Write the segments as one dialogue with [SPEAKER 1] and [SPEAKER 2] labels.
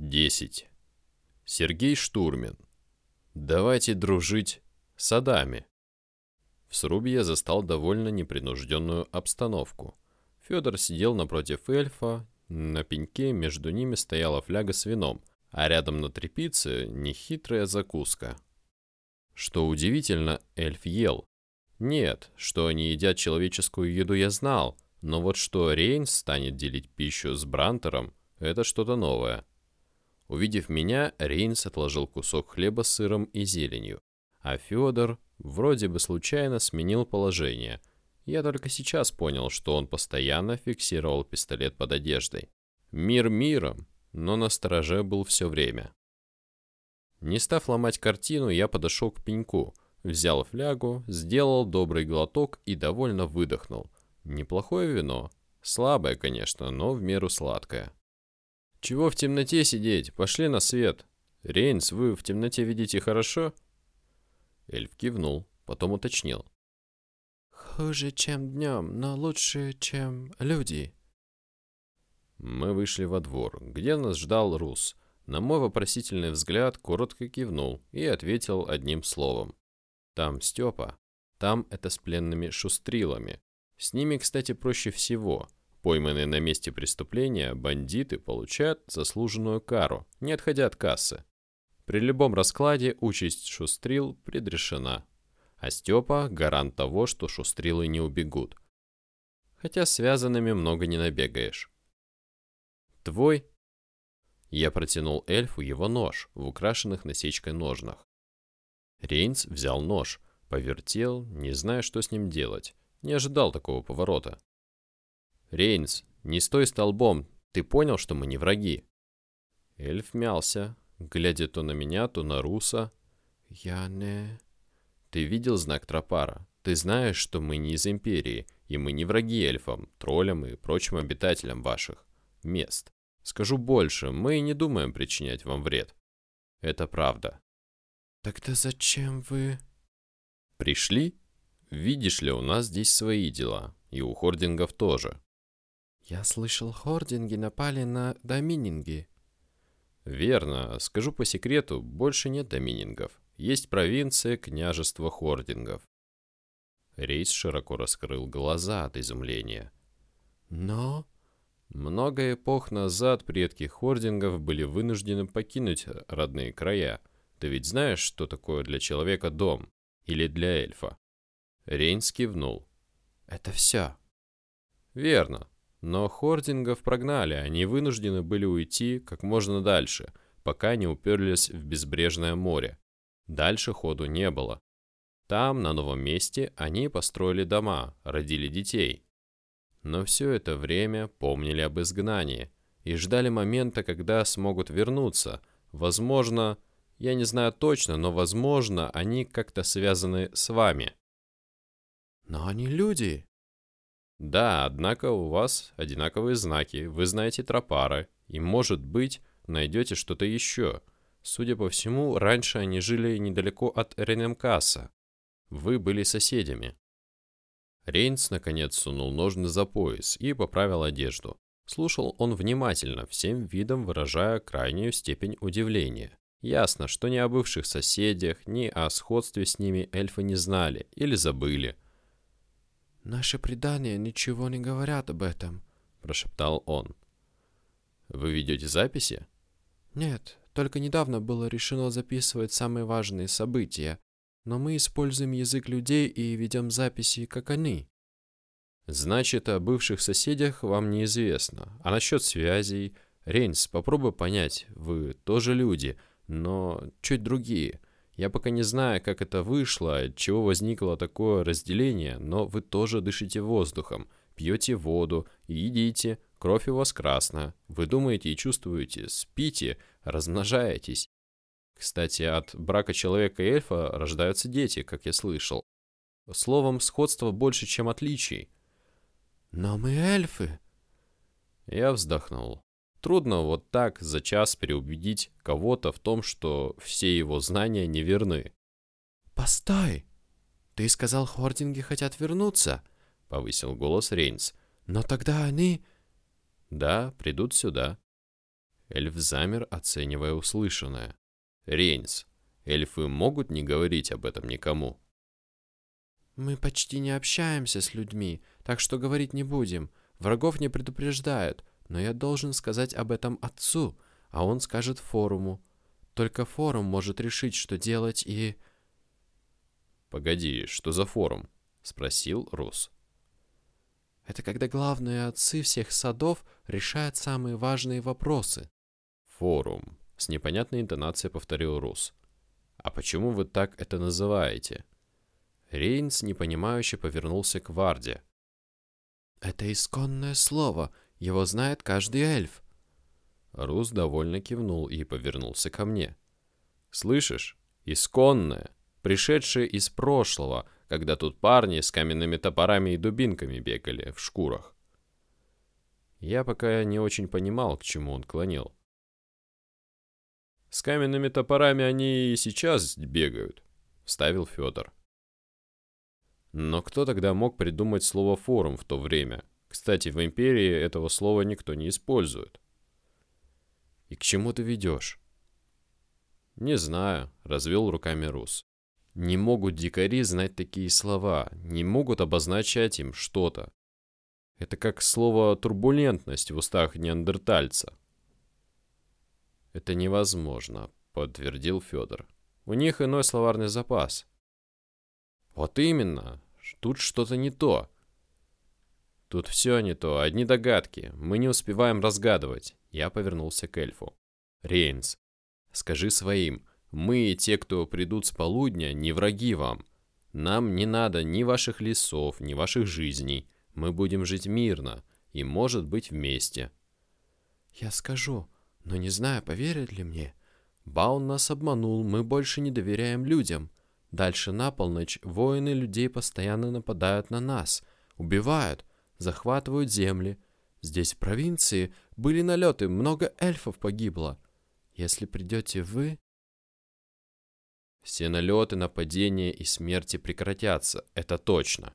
[SPEAKER 1] 10. Сергей Штурмин. Давайте дружить с Адами. В срубе я застал довольно непринужденную обстановку. Федор сидел напротив эльфа, на пеньке между ними стояла фляга с вином, а рядом на трепице нехитрая закуска. Что удивительно, эльф ел. Нет, что они едят человеческую еду я знал, но вот что Рейнс станет делить пищу с Брантером, это что-то новое. Увидев меня, Рейнс отложил кусок хлеба с сыром и зеленью, а Федор вроде бы случайно сменил положение. Я только сейчас понял, что он постоянно фиксировал пистолет под одеждой. Мир миром, но на стороже был все время. Не став ломать картину, я подошел к пеньку, взял флягу, сделал добрый глоток и довольно выдохнул. Неплохое вино. Слабое, конечно, но в меру сладкое. «Чего в темноте сидеть? Пошли на свет. Рейнс, вы в темноте видите хорошо?» Эльф кивнул, потом уточнил.
[SPEAKER 2] «Хуже, чем днем, но лучше, чем люди».
[SPEAKER 1] Мы вышли во двор, где нас ждал Рус. На мой вопросительный взгляд коротко кивнул и ответил одним словом. «Там Степа. Там это с пленными шустрилами. С ними, кстати, проще всего. Пойманные на месте преступления, бандиты получают заслуженную кару, не отходя от кассы. При любом раскладе участь шустрил предрешена. А Степа – гарант того, что шустрилы не убегут. Хотя связанными много не набегаешь. «Твой?» Я протянул эльфу его нож в украшенных насечкой ножнах. Рейнс взял нож, повертел, не зная, что с ним делать. Не ожидал такого поворота. «Рейнс, не стой столбом, ты понял, что мы не враги?» Эльф мялся, глядя то на меня, то на Руса.
[SPEAKER 2] «Я не...»
[SPEAKER 1] «Ты видел знак Тропара? Ты знаешь, что мы не из Империи, и мы не враги эльфам, троллям и прочим обитателям ваших мест. Скажу больше, мы не думаем причинять вам вред. Это правда».
[SPEAKER 2] «Тогда зачем вы...»
[SPEAKER 1] «Пришли? Видишь ли, у нас здесь свои дела, и у хордингов тоже.
[SPEAKER 2] Я слышал, хординги напали на домининги.
[SPEAKER 1] Верно. Скажу по секрету, больше нет доминингов. Есть провинция княжества хордингов. Рейс широко раскрыл глаза от изумления.
[SPEAKER 2] Но...
[SPEAKER 1] Много эпох назад предки хордингов были вынуждены покинуть родные края. Ты ведь знаешь, что такое для человека дом? Или для эльфа? Рейнс кивнул.
[SPEAKER 2] Это все.
[SPEAKER 1] Верно. Но хордингов прогнали, они вынуждены были уйти как можно дальше, пока не уперлись в безбрежное море. Дальше ходу не было. Там, на новом месте, они построили дома, родили детей. Но все это время помнили об изгнании и ждали момента, когда смогут вернуться. Возможно, я не знаю точно, но возможно, они как-то связаны с вами.
[SPEAKER 2] Но они люди,
[SPEAKER 1] да, однако у вас одинаковые знаки, вы знаете тропары, и, может быть, найдете что-то еще. Судя по всему, раньше они жили недалеко от Ренемкаса. Вы были соседями. Рейнс, наконец, сунул ножны за пояс и поправил одежду. Слушал он внимательно, всем видом выражая крайнюю степень удивления. Ясно, что ни о бывших соседях, ни о сходстве с ними эльфы не знали или забыли.
[SPEAKER 2] «Наши предания ничего не говорят об этом», — прошептал он.
[SPEAKER 1] «Вы ведете записи?»
[SPEAKER 2] «Нет, только недавно было решено записывать самые важные события, но мы используем язык людей и ведем записи, как они».
[SPEAKER 1] «Значит, о бывших соседях вам неизвестно. А насчет связей...» «Рейнс, попробуй понять, вы тоже люди, но чуть другие. Я пока не знаю, как это вышло, от чего возникло такое разделение, но вы тоже дышите воздухом, пьете воду едите, кровь у вас красная. Вы думаете и чувствуете, спите, размножаетесь. Кстати, от брака человека и эльфа рождаются дети, как я слышал. Словом, сходство больше, чем отличий.
[SPEAKER 2] Но мы эльфы.
[SPEAKER 1] Я вздохнул. Трудно вот так за час переубедить кого-то в том, что все его знания неверны.
[SPEAKER 2] «Постой! Ты сказал, хординги хотят вернуться?» — повысил голос Рейнс. «Но тогда они...»
[SPEAKER 1] «Да, придут сюда». Эльф замер, оценивая услышанное. Рейнс, эльфы могут не говорить об этом никому?
[SPEAKER 2] Мы почти не общаемся с людьми, так что говорить не будем. Врагов не предупреждают, но я должен сказать об этом отцу, а он скажет форуму. Только форум может решить, что делать, и...
[SPEAKER 1] «Погоди, что за форум?» — спросил Рус.
[SPEAKER 2] «Это когда главные отцы всех садов решают самые важные вопросы».
[SPEAKER 1] «Форум», — с непонятной интонацией повторил Рус. «А почему вы так это называете?» Рейнс непонимающе повернулся к Варде.
[SPEAKER 2] «Это исконное слово. Его знает каждый эльф».
[SPEAKER 1] Рус довольно кивнул и повернулся ко мне. «Слышишь? Исконное пришедшие из прошлого, когда тут парни с каменными топорами и дубинками бегали в шкурах. Я пока не очень понимал, к чему он клонил. «С каменными топорами они и сейчас бегают», — вставил Федор. Но кто тогда мог придумать слово «форум» в то время? Кстати, в Империи этого слова никто не использует. «И к чему ты ведешь?» «Не знаю», — развел руками Рус. Не могут дикари знать такие слова, не могут обозначать им что-то. Это как слово «турбулентность» в устах неандертальца. «Это невозможно», — подтвердил Федор. «У них иной словарный запас». «Вот именно. Тут что-то не то». «Тут все не то, одни догадки. Мы не успеваем разгадывать». Я повернулся к эльфу. «Рейнс, скажи своим, мы, те, кто придут с полудня, не враги вам. Нам не надо ни ваших лесов, ни ваших жизней. Мы будем жить мирно и, может быть, вместе.
[SPEAKER 2] Я скажу, но не знаю, поверят ли мне. Баун нас обманул, мы больше не доверяем людям. Дальше на полночь воины людей постоянно нападают на нас, убивают, захватывают земли. Здесь, в провинции, были налеты, много эльфов погибло. Если придете вы,
[SPEAKER 1] все налеты, нападения и смерти прекратятся, это точно.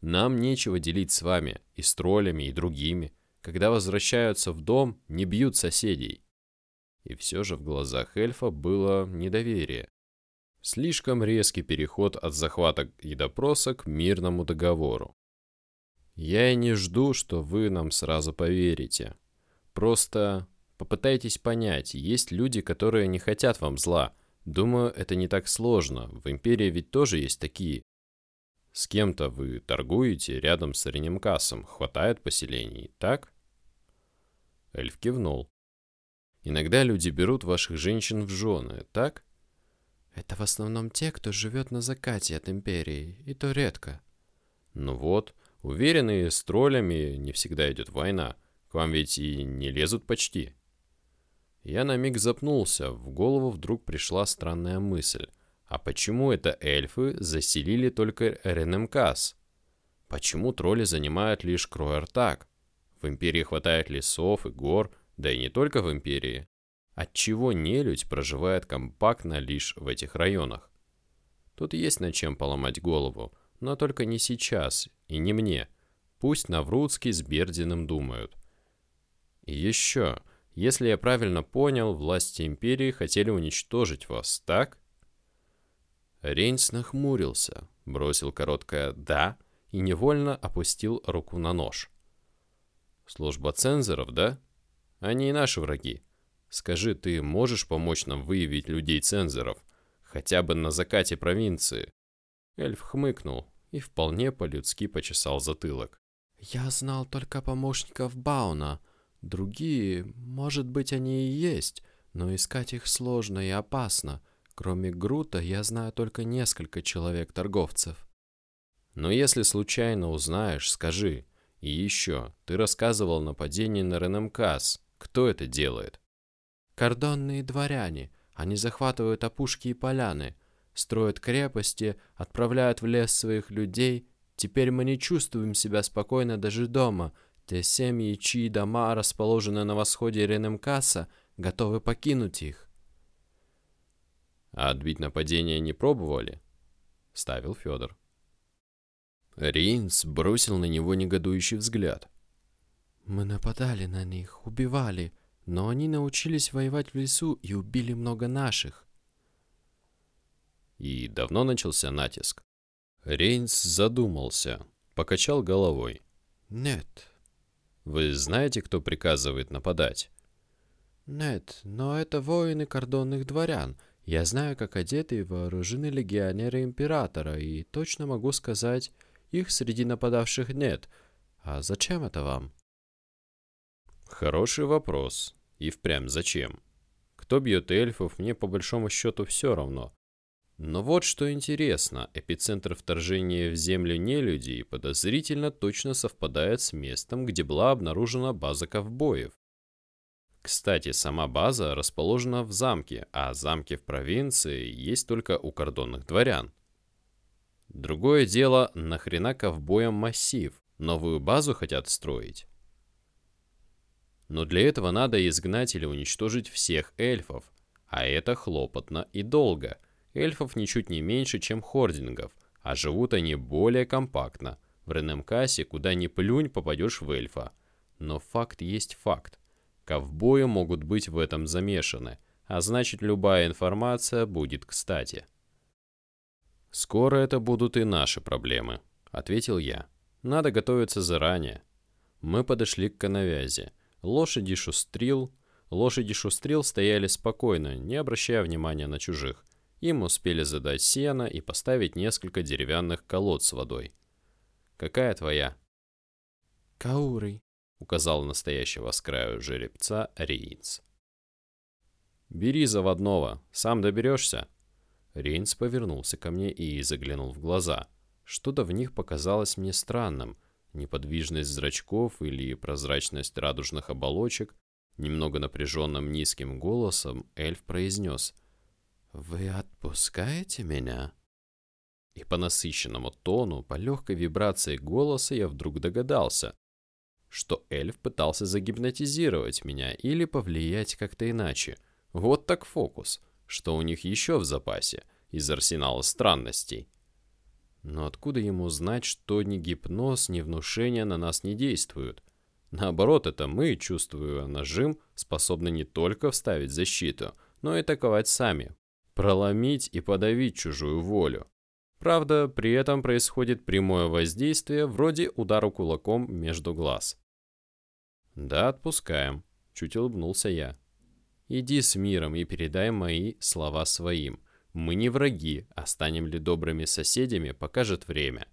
[SPEAKER 1] Нам нечего делить с вами, и с троллями, и другими. Когда возвращаются в дом, не бьют соседей. И все же в глазах эльфа было недоверие. Слишком резкий переход от захвата и допроса к мирному договору. Я и не жду, что вы нам сразу поверите. Просто попытайтесь понять, есть люди, которые не хотят вам зла, Думаю, это не так сложно. В Империи ведь тоже есть такие. С кем-то вы торгуете рядом с Ренемкасом. Хватает поселений, так? Эльф кивнул. Иногда люди берут ваших женщин в жены, так?
[SPEAKER 2] Это в основном те, кто живет на закате от Империи, и то редко.
[SPEAKER 1] Ну вот, уверенные с троллями не всегда идет война. К вам ведь и не лезут почти. Я на миг запнулся, в голову вдруг пришла странная мысль. А почему это эльфы заселили только Ренемкас? Почему тролли занимают лишь Кроертак? В Империи хватает лесов и гор, да и не только в Империи. Отчего нелюдь проживает компактно лишь в этих районах? Тут есть над чем поломать голову, но только не сейчас и не мне. Пусть Наврудский с Бердиным думают. И еще... Если я правильно понял, власти империи хотели уничтожить вас, так? Рейнс нахмурился, бросил короткое «да» и невольно опустил руку на нож. Служба цензоров, да? Они и наши враги. Скажи, ты можешь помочь нам выявить людей-цензоров, хотя бы на закате провинции? Эльф хмыкнул и вполне по-людски почесал затылок.
[SPEAKER 2] «Я знал только помощников Бауна», Другие, может быть, они и есть, но искать их сложно и опасно. Кроме Грута, я знаю только несколько человек-торговцев.
[SPEAKER 1] Но если случайно узнаешь, скажи. И еще, ты рассказывал о нападении на Ренемкас. Кто это делает?
[SPEAKER 2] Кордонные дворяне. Они захватывают опушки и поляны, строят крепости, отправляют в лес своих людей. Теперь мы не чувствуем себя спокойно даже дома, те семьи, чьи дома расположены на восходе Ренемкаса, готовы покинуть их.
[SPEAKER 1] А отбить нападение не пробовали? Ставил Федор. Рейнс бросил на него негодующий взгляд.
[SPEAKER 2] Мы нападали на них, убивали, но они научились воевать в лесу и убили много наших.
[SPEAKER 1] И давно начался натиск. Рейнс задумался, покачал головой.
[SPEAKER 2] Нет.
[SPEAKER 1] Вы знаете, кто приказывает нападать?
[SPEAKER 2] Нет, но это воины кордонных дворян. Я знаю, как одеты и вооружены легионеры Императора, и точно могу сказать, их среди нападавших нет. А зачем это вам?
[SPEAKER 1] Хороший вопрос. И впрямь зачем? Кто бьет эльфов, мне по большому счету все равно. Но вот что интересно, эпицентр вторжения в землю нелюдей подозрительно точно совпадает с местом, где была обнаружена база ковбоев. Кстати, сама база расположена в замке, а замки в провинции есть только у кордонных дворян. Другое дело, нахрена ковбоям массив? Новую базу хотят строить? Но для этого надо изгнать или уничтожить всех эльфов, а это хлопотно и долго – Эльфов ничуть не меньше, чем хордингов, а живут они более компактно. В Ренемкасе куда ни плюнь, попадешь в эльфа. Но факт есть факт. Ковбои могут быть в этом замешаны, а значит любая информация будет кстати. «Скоро это будут и наши проблемы», — ответил я. «Надо готовиться заранее». Мы подошли к коновязи. Лошади шустрил. Лошади шустрил стояли спокойно, не обращая внимания на чужих. Им успели задать сено и поставить несколько деревянных колод с водой. «Какая твоя?»
[SPEAKER 2] «Каурой», —
[SPEAKER 1] указал настоящего с краю жеребца Рейнс. «Бери заводного, сам доберешься?» Рейнс повернулся ко мне и заглянул в глаза. Что-то в них показалось мне странным. Неподвижность зрачков или прозрачность радужных оболочек. Немного напряженным низким голосом эльф произнес — «Вы отпускаете меня?» И по насыщенному тону, по легкой вибрации голоса я вдруг догадался, что эльф пытался загипнотизировать меня или повлиять как-то иначе. Вот так фокус, что у них еще в запасе из арсенала странностей. Но откуда ему знать, что ни гипноз, ни внушение на нас не действуют? Наоборот, это мы, чувствуя нажим, способны не только вставить защиту, но и атаковать сами, проломить и подавить чужую волю. Правда, при этом происходит прямое воздействие вроде удара кулаком между глаз. «Да, отпускаем», — чуть улыбнулся я. «Иди с миром и передай мои слова своим. Мы не враги, а станем ли добрыми соседями, покажет время.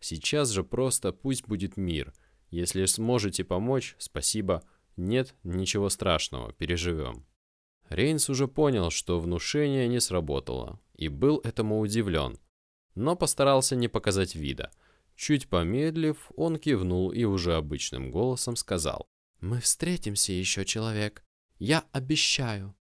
[SPEAKER 1] Сейчас же просто пусть будет мир. Если сможете помочь, спасибо. Нет, ничего страшного, переживем». Рейнс уже понял, что внушение не сработало, и был этому удивлен, но постарался не показать вида. Чуть помедлив, он кивнул и уже обычным голосом сказал. «Мы встретимся еще, человек. Я обещаю».